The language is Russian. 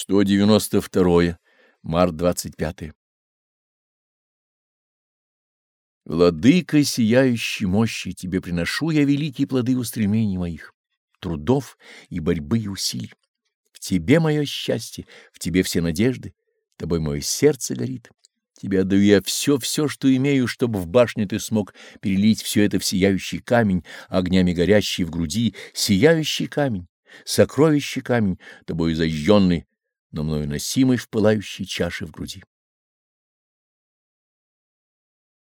192. Март 25. Владыка сияющей мощи, тебе приношу я великие плоды устремлений моих, трудов и борьбы и усилий. В тебе мое счастье, в тебе все надежды, тобой мое сердце горит. Тебе отдаю я все-все, что имею, чтобы в башне ты смог перелить все это в сияющий камень, огнями горящий в груди, сияющий камень, сокровище камень, тобой зажженный, но мною носимый в пылающей чаше в груди.